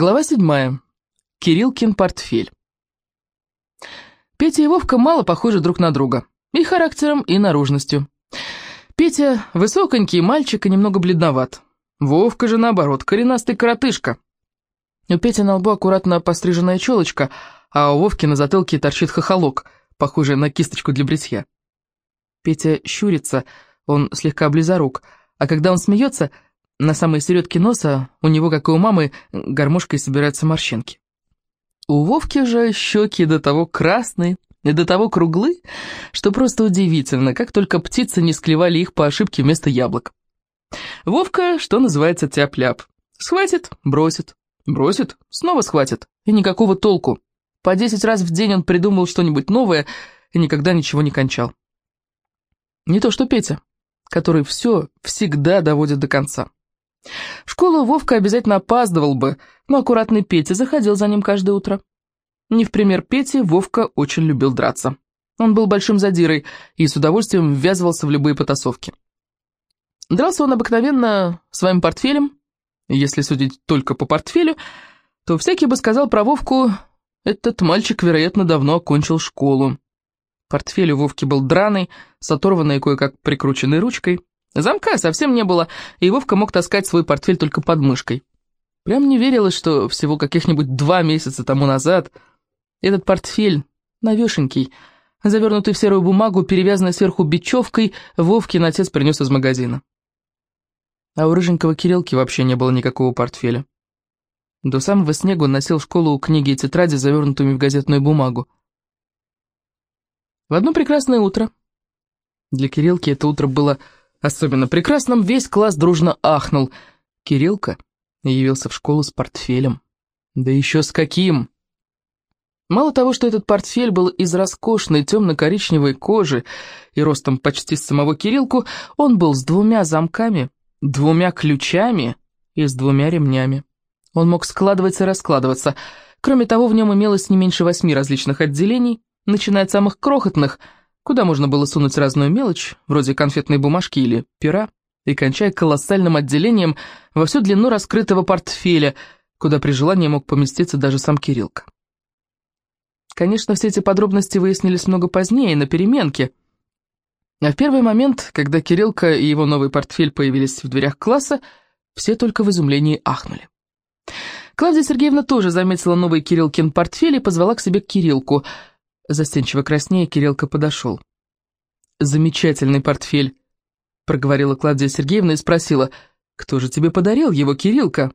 Глава седьмая. Кириллкин портфель. Петя и Вовка мало похожи друг на друга. И характером, и наружностью. Петя высоконький мальчик и немного бледноват. Вовка же, наоборот, коренастый коротышка. У Пети на лбу аккуратно постриженная челочка, а у Вовки на затылке торчит хохолок, похожий на кисточку для бритья. Петя щурится, он слегка близорук, а когда он смеется, на самой середке носа у него, как и у мамы, гармошкой собираются морщинки. У Вовки же щеки до того красные и до того круглы, что просто удивительно, как только птицы не склевали их по ошибке вместо яблок. Вовка, что называется, тяп-ляп. Схватит, бросит, бросит, снова схватит, и никакого толку. По десять раз в день он придумал что-нибудь новое и никогда ничего не кончал. Не то что Петя, который все всегда доводит до конца. В школу Вовка обязательно опаздывал бы, но аккуратный Петя заходил за ним каждое утро. Не в пример Пети, Вовка очень любил драться. Он был большим задирой и с удовольствием ввязывался в любые потасовки. Дрался он обыкновенно своим портфелем. Если судить только по портфелю, то всякий бы сказал про Вовку, этот мальчик, вероятно, давно окончил школу. Портфель у Вовки был драный, с оторванной кое-как прикрученной ручкой. Замка совсем не было, и Вовка мог таскать свой портфель только под мышкой. Прям не верилось, что всего каких-нибудь два месяца тому назад этот портфель, навешенький, завернутый в серую бумагу, перевязанный сверху бечевкой, Вовкин отец принес из магазина. А у рыженького Кириллки вообще не было никакого портфеля. До самого снега он носил в школу книги и тетради, завернутыми в газетную бумагу. В одно прекрасное утро. Для Кириллки это утро было особенно прекрасным, весь класс дружно ахнул. Кириллка явился в школу с портфелем. Да еще с каким! Мало того, что этот портфель был из роскошной темно-коричневой кожи и ростом почти с самого Кириллку, он был с двумя замками, двумя ключами и с двумя ремнями. Он мог складываться и раскладываться. Кроме того, в нем имелось не меньше восьми различных отделений, начиная от самых крохотных – куда можно было сунуть разную мелочь, вроде конфетной бумажки или пера, и кончая колоссальным отделением во всю длину раскрытого портфеля, куда при желании мог поместиться даже сам Кириллка. Конечно, все эти подробности выяснились много позднее, на переменке. А в первый момент, когда Кириллка и его новый портфель появились в дверях класса, все только в изумлении ахнули. Клавдия Сергеевна тоже заметила новый Кириллкин портфель и позвала к себе Кириллку – Застенчиво краснее Кириллка подошел. «Замечательный портфель», — проговорила Клавдия Сергеевна и спросила, «Кто же тебе подарил его, Кириллка?»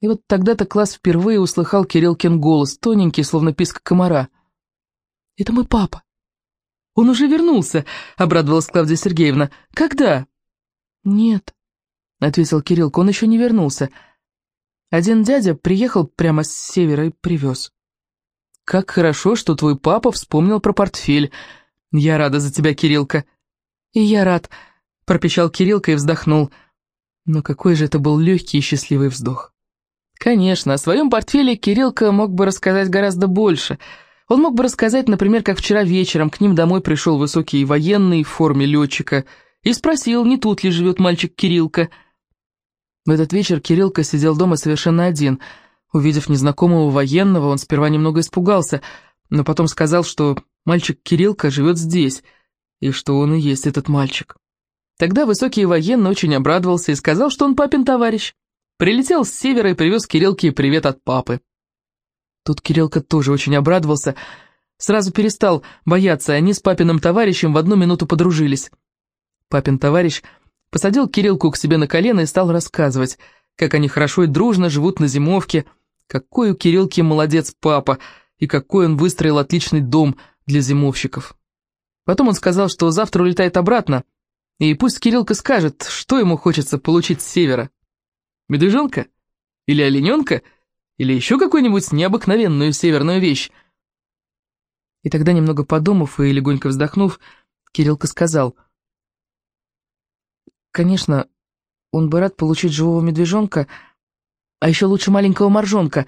И вот тогда-то класс впервые услыхал Кириллкин голос, тоненький, словно писк комара. «Это мой папа». «Он уже вернулся», — обрадовалась Клавдия Сергеевна. «Когда?» «Нет», — ответил Кириллка, — «он еще не вернулся. Один дядя приехал прямо с севера и привез». Как хорошо, что твой папа вспомнил про портфель. Я рада за тебя, Кириллка». «И я рад», — пропищал Кириллка и вздохнул. Но какой же это был легкий и счастливый вздох. Конечно, о своем портфеле Кириллка мог бы рассказать гораздо больше. Он мог бы рассказать, например, как вчера вечером к ним домой пришел высокий военный в форме летчика и спросил, не тут ли живет мальчик Кириллка. В этот вечер Кириллка сидел дома совершенно один — Увидев незнакомого военного, он сперва немного испугался, но потом сказал, что мальчик Кириллка живет здесь, и что он и есть этот мальчик. Тогда высокий военный очень обрадовался и сказал, что он папин товарищ. Прилетел с севера и привез Кириллке привет от папы. Тут Кириллка тоже очень обрадовался, сразу перестал бояться, и они с папиным товарищем в одну минуту подружились. Папин товарищ посадил Кириллку к себе на колено и стал рассказывать, как они хорошо и дружно живут на зимовке, какой у Кириллки молодец папа, и какой он выстроил отличный дом для зимовщиков. Потом он сказал, что завтра улетает обратно, и пусть Кириллка скажет, что ему хочется получить с севера. Медвежонка? Или олененка? Или еще какую-нибудь необыкновенную северную вещь? И тогда, немного подумав и легонько вздохнув, Кириллка сказал, «Конечно, он бы рад получить живого медвежонка, — а еще лучше маленького моржонка.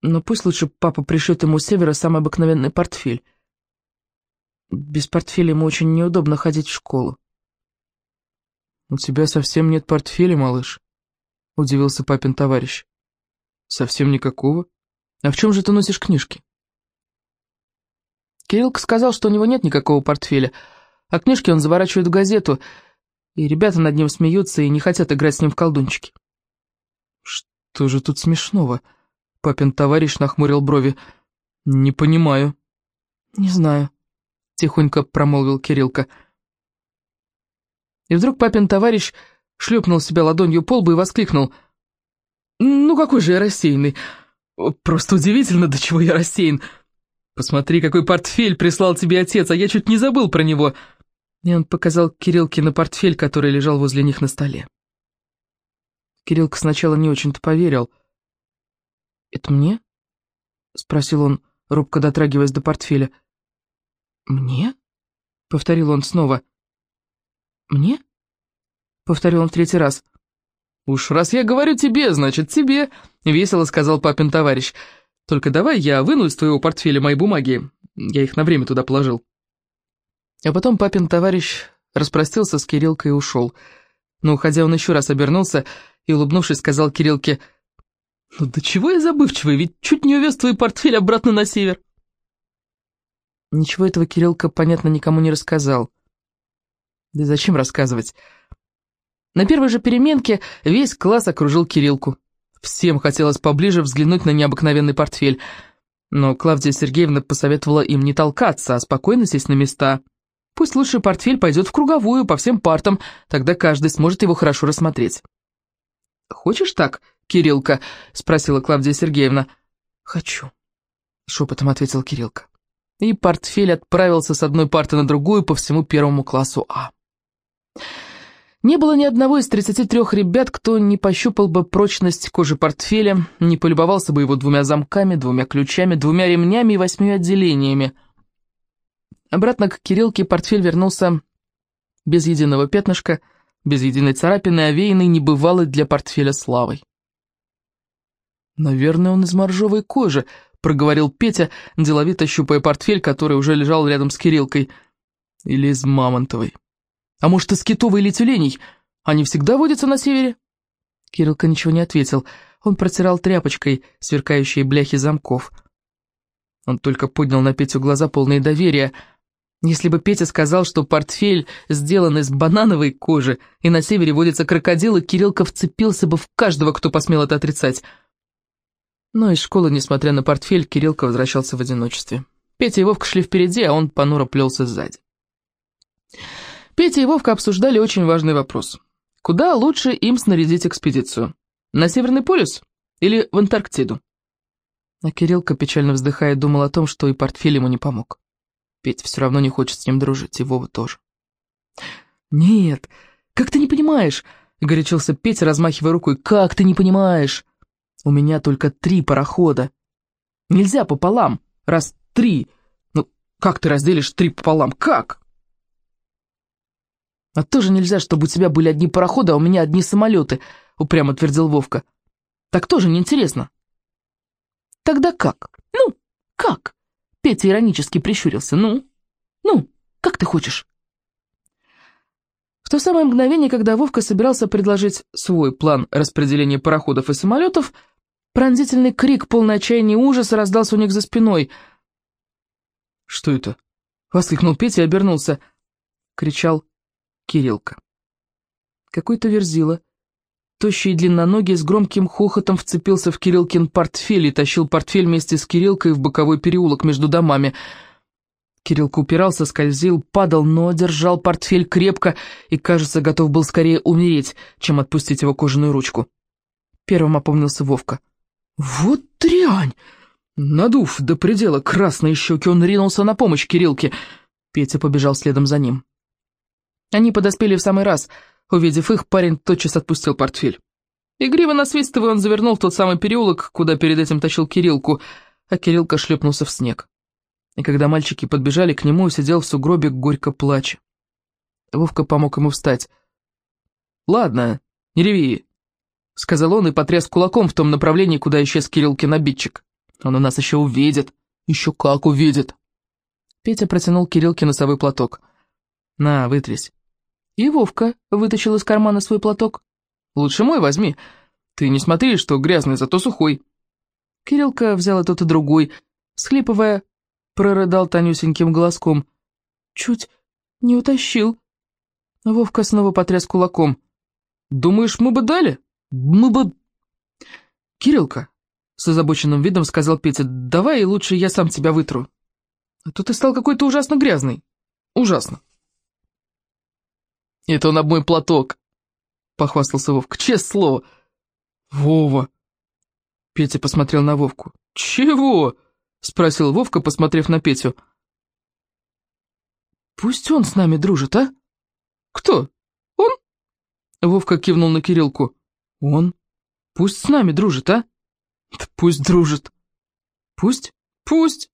Но пусть лучше папа пришлет ему с севера самый обыкновенный портфель. Без портфеля ему очень неудобно ходить в школу. «У тебя совсем нет портфеля, малыш?» — удивился папин товарищ. «Совсем никакого. А в чем же ты носишь книжки?» Кириллка сказал, что у него нет никакого портфеля, а книжки он заворачивает в газету, и ребята над ним смеются и не хотят играть с ним в колдунчики. «Что же тут смешного?» Папин товарищ нахмурил брови. «Не понимаю». «Не знаю», — тихонько промолвил Кириллка. И вдруг папин товарищ шлепнул себя ладонью по лбу и воскликнул. «Ну какой же я рассеянный! Просто удивительно, до чего я рассеян! Посмотри, какой портфель прислал тебе отец, а я чуть не забыл про него!» И он показал Кириллке на портфель, который лежал возле них на столе. Кириллка сначала не очень-то поверил. «Это мне?» — спросил он, робко дотрагиваясь до портфеля. «Мне?» — повторил он снова. «Мне?» — повторил он в третий раз. «Уж раз я говорю тебе, значит тебе», — весело сказал папин товарищ. «Только давай я выну из твоего портфеля мои бумаги. Я их на время туда положил». А потом папин товарищ распростился с Кириллкой и ушел. Но, уходя, он еще раз обернулся и, улыбнувшись, сказал Кириллке, «Ну до чего я забывчивый, ведь чуть не увез твой портфель обратно на север». Ничего этого Кириллка, понятно, никому не рассказал. Да зачем рассказывать? На первой же переменке весь класс окружил Кириллку. Всем хотелось поближе взглянуть на необыкновенный портфель. Но Клавдия Сергеевна посоветовала им не толкаться, а спокойно сесть на места. Пусть лучше портфель пойдет в круговую, по всем партам, тогда каждый сможет его хорошо рассмотреть. «Хочешь так, Кириллка?» — спросила Клавдия Сергеевна. «Хочу», — шепотом ответил Кириллка. И портфель отправился с одной парты на другую по всему первому классу А. Не было ни одного из 33 ребят, кто не пощупал бы прочность кожи портфеля, не полюбовался бы его двумя замками, двумя ключами, двумя ремнями и восьмью отделениями. Обратно к Кириллке портфель вернулся без единого пятнышка, без единой царапины, овеянной небывалой для портфеля славой. «Наверное, он из моржовой кожи», — проговорил Петя, деловито щупая портфель, который уже лежал рядом с Кириллкой. «Или из мамонтовой». А может, из китовой или тюленей? Они всегда водятся на севере?» Кириллка ничего не ответил. Он протирал тряпочкой сверкающие бляхи замков. Он только поднял на Петю глаза полные доверия. Если бы Петя сказал, что портфель сделан из банановой кожи, и на севере водятся крокодилы, Кириллка вцепился бы в каждого, кто посмел это отрицать. Но из школы, несмотря на портфель, Кириллка возвращался в одиночестве. Петя и Вовка шли впереди, а он понуро плелся сзади. Петя и Вовка обсуждали очень важный вопрос. Куда лучше им снарядить экспедицию? На Северный полюс или в Антарктиду? А Кириллка, печально вздыхая, думал о том, что и портфель ему не помог. Петя все равно не хочет с ним дружить, и Вова тоже. «Нет, как ты не понимаешь?» — горячился Петя, размахивая рукой. «Как ты не понимаешь? У меня только три парохода. Нельзя пополам, раз три. Ну, как ты разделишь три пополам? Как?» «А тоже нельзя, чтобы у тебя были одни пароходы, а у меня одни самолеты», — упрямо твердил Вовка. «Так тоже неинтересно». «Тогда как? Ну, как?» Петя иронически прищурился. «Ну, ну, как ты хочешь?» В то самое мгновение, когда Вовка собирался предложить свой план распределения пароходов и самолетов, пронзительный крик, полный отчаяния и ужаса, раздался у них за спиной. «Что это?» — воскликнул Петя и обернулся. Кричал Кириллка. Какой-то верзила, тощий и длинноногий, с громким хохотом вцепился в Кириллкин портфель и тащил портфель вместе с Кириллкой в боковой переулок между домами. Кириллка упирался, скользил, падал, но держал портфель крепко и, кажется, готов был скорее умереть, чем отпустить его кожаную ручку. Первым опомнился Вовка. «Вот дрянь!» Надув до предела красные щеки, он ринулся на помощь Кириллке. Петя побежал следом за ним. Они подоспели в самый раз. Увидев их, парень тотчас отпустил портфель. Игриво насвистывая, он завернул в тот самый переулок, куда перед этим тащил Кириллку, а Кириллка шлепнулся в снег. И когда мальчики подбежали к нему, сидел в сугробе горько плача. Вовка помог ему встать. «Ладно, не реви», — сказал он и потряс кулаком в том направлении, куда исчез Кириллкин обидчик. «Он у нас еще увидит, еще как увидит». Петя протянул Кириллке носовой платок. «На, вытрись». И Вовка вытащил из кармана свой платок. «Лучше мой возьми. Ты не смотри, что грязный, зато сухой. Кириллка взял и тот и другой, схлипывая, прорыдал тонюсеньким голоском. «Чуть не утащил». Вовка снова потряс кулаком. «Думаешь, мы бы дали? Мы бы...» «Кириллка», — с озабоченным видом сказал Петя, — «давай лучше я сам тебя вытру. А то ты стал какой-то ужасно грязный. Ужасно». «Это он об мой платок», — похвастался Вовка. «Честное слово». «Вова!» Петя посмотрел на Вовку. «Чего?» — спросил Вовка, посмотрев на Петю. «Пусть он с нами дружит, а?» «Кто? Он?» Вовка кивнул на Кириллку. «Он? Пусть с нами дружит, а?» да «Пусть дружит». «Пусть? Пусть!»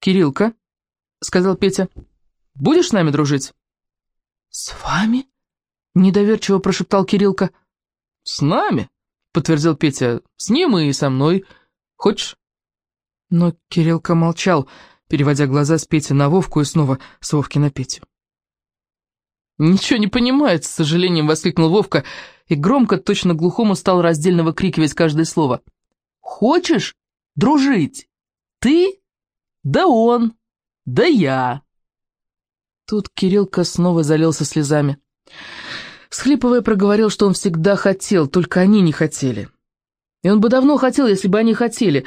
«Кириллка», — сказал Петя, — «будешь с нами дружить?» «С вами?» — недоверчиво прошептал Кириллка. «С нами?» — подтвердил Петя. «С ним и со мной. Хочешь?» Но Кириллка молчал, переводя глаза с Пети на Вовку и снова с Вовки на Петю. «Ничего не понимает», — с сожалением воскликнул Вовка, и громко, точно глухому, стал раздельно выкрикивать каждое слово. «Хочешь дружить? Ты? Да он? Да я!» Тут Кириллка снова залился слезами. Схлипывая, проговорил, что он всегда хотел, только они не хотели. И он бы давно хотел, если бы они хотели.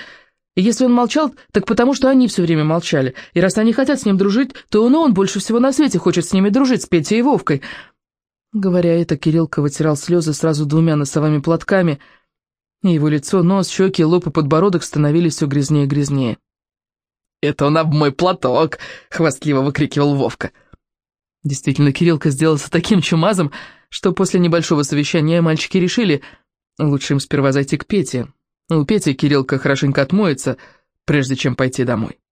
И если он молчал, так потому что они все время молчали. И раз они хотят с ним дружить, то он и он больше всего на свете хочет с ними дружить, с Петей и Вовкой. Говоря это, Кириллка вытирал слезы сразу двумя носовыми платками, и его лицо, нос, щеки, лоб и подбородок становились все грязнее и грязнее. «Это он об мой платок!» — хвастливо выкрикивал Вовка. Действительно, Кириллка сделался таким чумазом, что после небольшого совещания мальчики решили, лучше им сперва зайти к Пете. У Пети Кириллка хорошенько отмоется, прежде чем пойти домой.